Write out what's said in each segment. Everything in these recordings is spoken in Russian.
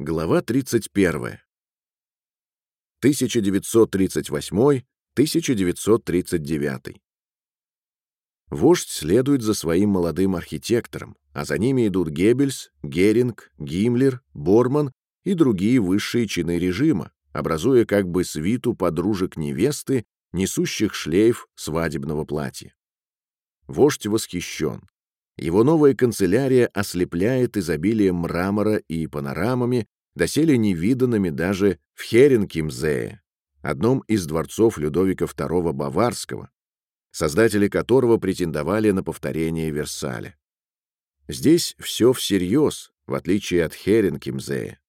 Глава 31. 1938-1939. Вождь следует за своим молодым архитектором, а за ними идут Геббельс, Геринг, Гиммлер, Борман и другие высшие чины режима, образуя как бы свиту подружек невесты, несущих шлейф свадебного платья. Вождь восхищен. Его новая канцелярия ослепляет изобилием мрамора и панорамами, доселе невиданными даже в Херенкимзее, одном из дворцов Людовика II Баварского, создатели которого претендовали на повторение Версаля. Здесь все всерьез, в отличие от Херенкимзея.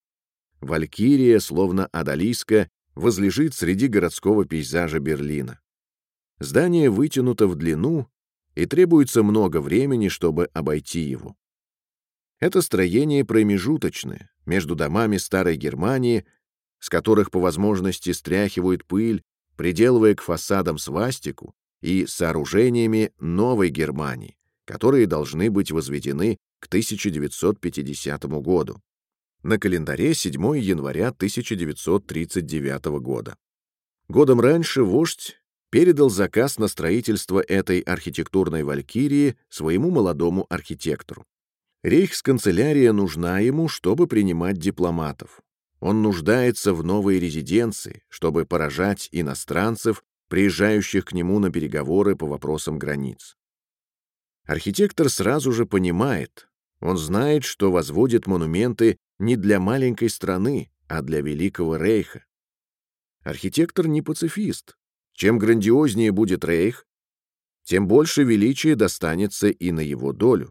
Валькирия, словно Адалиска, возлежит среди городского пейзажа Берлина. Здание вытянуто в длину, и требуется много времени, чтобы обойти его. Это строение промежуточное между домами старой Германии, с которых по возможности стряхивают пыль, приделывая к фасадам свастику, и сооружениями новой Германии, которые должны быть возведены к 1950 году. На календаре 7 января 1939 года. Годом раньше вождь передал заказ на строительство этой архитектурной валькирии своему молодому архитектору. Рейхсканцелярия нужна ему, чтобы принимать дипломатов. Он нуждается в новой резиденции, чтобы поражать иностранцев, приезжающих к нему на переговоры по вопросам границ. Архитектор сразу же понимает, он знает, что возводит монументы не для маленькой страны, а для Великого Рейха. Архитектор не пацифист. Чем грандиознее будет Рейх, тем больше величия достанется и на его долю.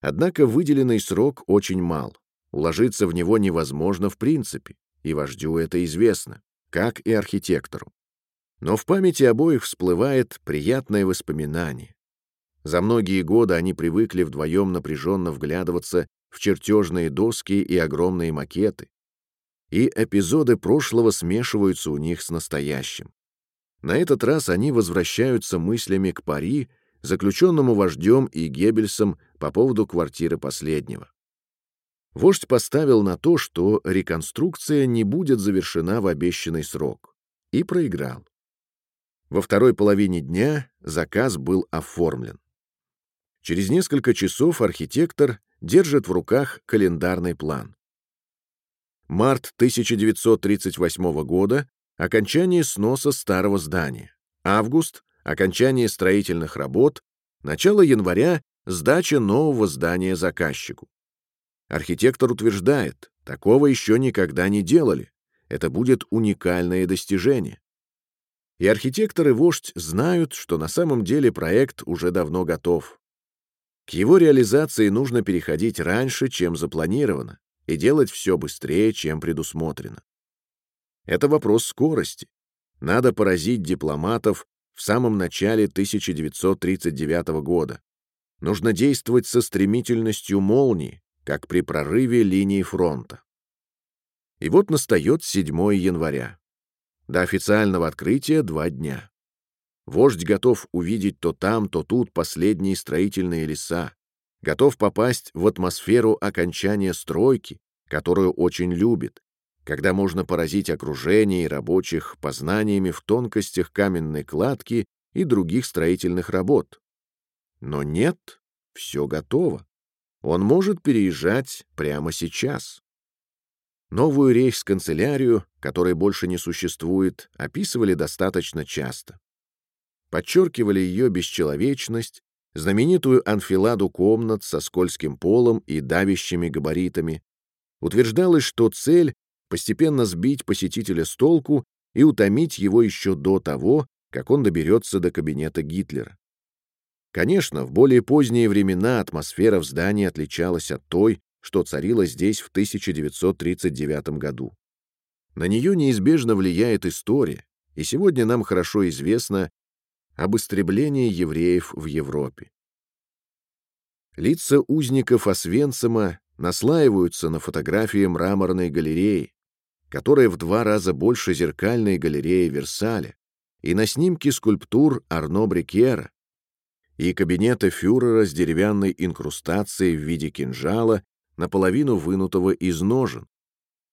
Однако выделенный срок очень мал. Уложиться в него невозможно в принципе, и вождю это известно, как и архитектору. Но в памяти обоих всплывает приятное воспоминание. За многие годы они привыкли вдвоем напряженно вглядываться в чертежные доски и огромные макеты, и эпизоды прошлого смешиваются у них с настоящим. На этот раз они возвращаются мыслями к пари, заключенному вождем и Геббельсом по поводу квартиры последнего. Вождь поставил на то, что реконструкция не будет завершена в обещанный срок, и проиграл. Во второй половине дня заказ был оформлен. Через несколько часов архитектор держит в руках календарный план. Март 1938 года — окончание сноса старого здания. Август — окончание строительных работ. Начало января — сдача нового здания заказчику. Архитектор утверждает, такого еще никогда не делали. Это будет уникальное достижение. И архитектор и вождь знают, что на самом деле проект уже давно готов. К его реализации нужно переходить раньше, чем запланировано, и делать все быстрее, чем предусмотрено. Это вопрос скорости. Надо поразить дипломатов в самом начале 1939 года. Нужно действовать со стремительностью молнии, как при прорыве линии фронта. И вот настает 7 января. До официального открытия два дня. Вождь готов увидеть то там, то тут последние строительные леса, готов попасть в атмосферу окончания стройки, которую очень любит, когда можно поразить окружение и рабочих познаниями в тонкостях каменной кладки и других строительных работ. Но нет, все готово. Он может переезжать прямо сейчас. Новую рейхсканцелярию, которой больше не существует, описывали достаточно часто. Подчеркивали ее бесчеловечность, знаменитую анфиладу комнат со скользким полом и давящими габаритами. Утверждалось, что цель — постепенно сбить посетителя с толку и утомить его еще до того, как он доберется до кабинета Гитлера. Конечно, в более поздние времена атмосфера в здании отличалась от той, что царило здесь в 1939 году. На нее неизбежно влияет история, и сегодня нам хорошо известно об истреблении евреев в Европе. Лица узников Освенцима наслаиваются на фотографии мраморной галереи, которая в два раза больше зеркальной галереи Версаля, и на снимке скульптур Арно Брикера, и кабинета фюрера с деревянной инкрустацией в виде кинжала наполовину вынутого из ножен,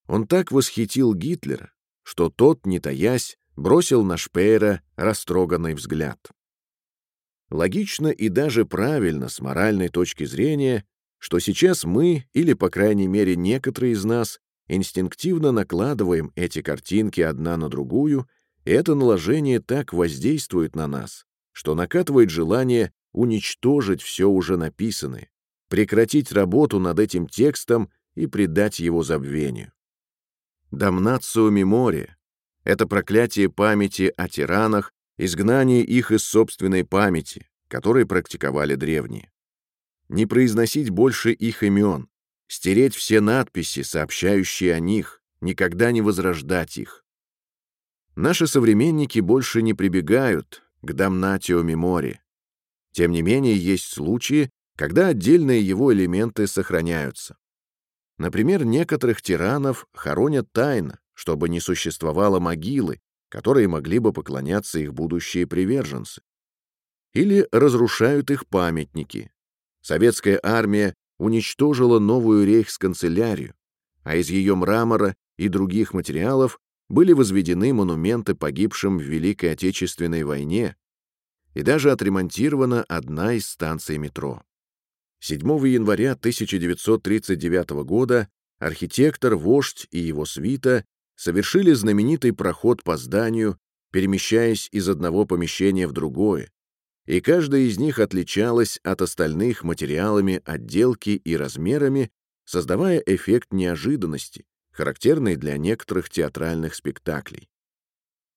Он так восхитил Гитлера, что тот, не таясь, бросил на Шпеера растроганный взгляд. Логично и даже правильно с моральной точки зрения, что сейчас мы, или, по крайней мере, некоторые из нас, инстинктивно накладываем эти картинки одна на другую, и это наложение так воздействует на нас, что накатывает желание уничтожить все уже написанное, прекратить работу над этим текстом и предать его забвению. Дамнацио мемори — это проклятие памяти о тиранах, изгнание их из собственной памяти, которые практиковали древние. Не произносить больше их имен, стереть все надписи, сообщающие о них, никогда не возрождать их. Наши современники больше не прибегают к дамнатио мемори. Тем не менее, есть случаи, когда отдельные его элементы сохраняются. Например, некоторых тиранов хоронят тайно, чтобы не существовало могилы, которые могли бы поклоняться их будущие приверженцы. Или разрушают их памятники. Советская армия уничтожила новую рейхсканцелярию, а из ее мрамора и других материалов были возведены монументы погибшим в Великой Отечественной войне и даже отремонтирована одна из станций метро. 7 января 1939 года архитектор, вождь и его свита совершили знаменитый проход по зданию, перемещаясь из одного помещения в другое, и каждая из них отличалась от остальных материалами отделки и размерами, создавая эффект неожиданности, характерный для некоторых театральных спектаклей.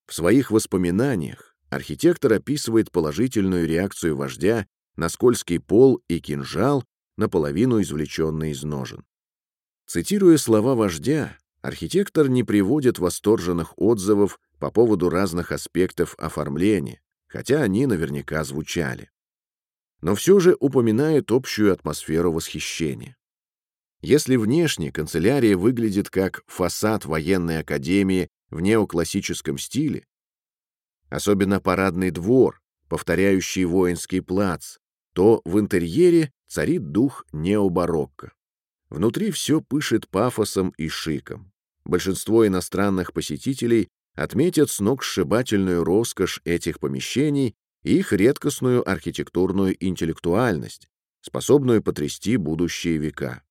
В своих воспоминаниях архитектор описывает положительную реакцию вождя на скользкий пол и кинжал, наполовину извлеченный из ножен. Цитируя слова вождя, архитектор не приводит восторженных отзывов по поводу разных аспектов оформления, хотя они наверняка звучали. Но все же упоминает общую атмосферу восхищения. Если внешне канцелярия выглядит как фасад военной академии в неоклассическом стиле, особенно парадный двор, повторяющий воинский плац, то в интерьере царит дух необарокко. Внутри все пышет пафосом и шиком. Большинство иностранных посетителей отметят сногсшибательную роскошь этих помещений и их редкостную архитектурную интеллектуальность, способную потрясти будущие века.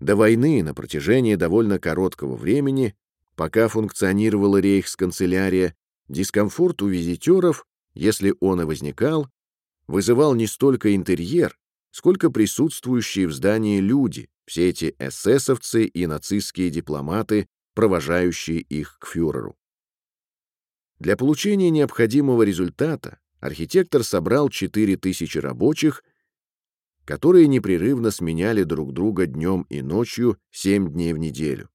До войны на протяжении довольно короткого времени, пока функционировала рейхсканцелярия, дискомфорт у визитеров, если он и возникал, вызывал не столько интерьер, сколько присутствующие в здании люди, все эти эсэсовцы и нацистские дипломаты, провожающие их к фюреру. Для получения необходимого результата архитектор собрал 4000 рабочих, которые непрерывно сменяли друг друга днем и ночью 7 дней в неделю.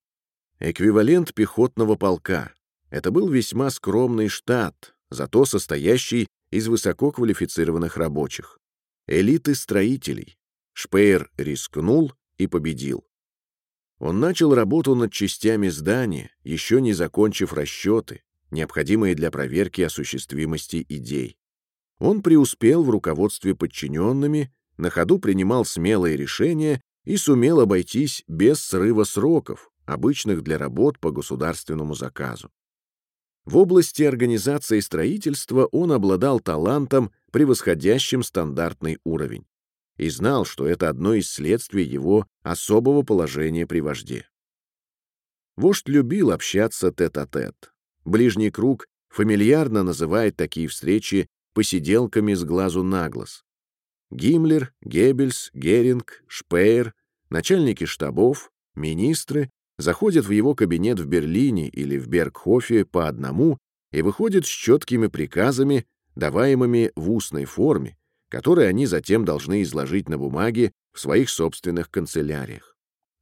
Эквивалент пехотного полка. Это был весьма скромный штат, зато состоящий из высококвалифицированных рабочих. Элиты строителей. Шпеер рискнул и победил. Он начал работу над частями здания, еще не закончив расчеты, необходимые для проверки осуществимости идей. Он преуспел в руководстве подчиненными, на ходу принимал смелые решения и сумел обойтись без срыва сроков, обычных для работ по государственному заказу. В области организации строительства он обладал талантом, превосходящим стандартный уровень и знал, что это одно из следствий его особого положения при вожде. Вождь любил общаться тет-а-тет. -тет. Ближний круг фамильярно называет такие встречи посиделками с глазу на глаз. Гиммлер, Геббельс, Геринг, Шпеер, начальники штабов, министры заходят в его кабинет в Берлине или в Бергхофе по одному и выходят с четкими приказами, даваемыми в устной форме, которые они затем должны изложить на бумаге в своих собственных канцеляриях.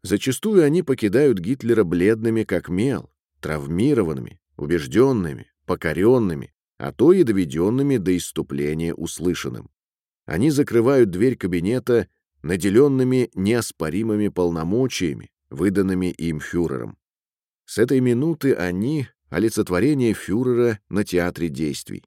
Зачастую они покидают Гитлера бледными как мел, травмированными, убежденными, покоренными, а то и доведенными до иступления услышанным. Они закрывают дверь кабинета наделенными неоспоримыми полномочиями, выданными им фюрером. С этой минуты они — олицетворение фюрера на театре действий.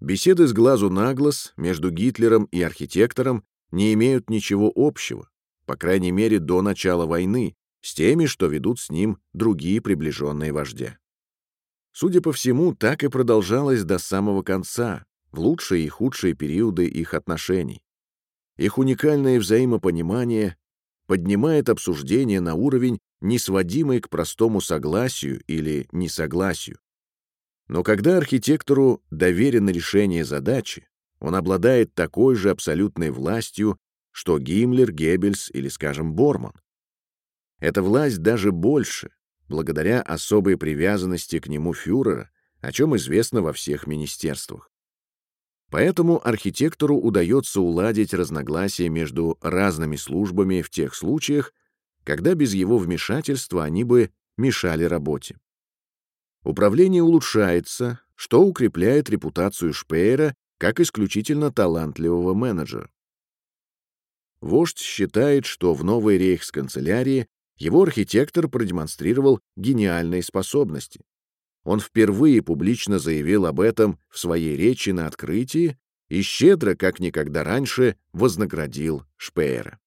Беседы с глазу на глаз между Гитлером и архитектором не имеют ничего общего, по крайней мере до начала войны, с теми, что ведут с ним другие приближенные вождя. Судя по всему, так и продолжалось до самого конца, в лучшие и худшие периоды их отношений. Их уникальное взаимопонимание поднимает обсуждение на уровень, не сводимый к простому согласию или несогласию. Но когда архитектору доверено решение задачи, он обладает такой же абсолютной властью, что Гиммлер, Геббельс или, скажем, Борман. Эта власть даже больше, благодаря особой привязанности к нему фюрера, о чем известно во всех министерствах. Поэтому архитектору удается уладить разногласия между разными службами в тех случаях, когда без его вмешательства они бы мешали работе. Управление улучшается, что укрепляет репутацию Шпеера как исключительно талантливого менеджера. Вождь считает, что в новой рейхсканцелярии его архитектор продемонстрировал гениальные способности. Он впервые публично заявил об этом в своей речи на открытии и щедро, как никогда раньше, вознаградил Шпеера.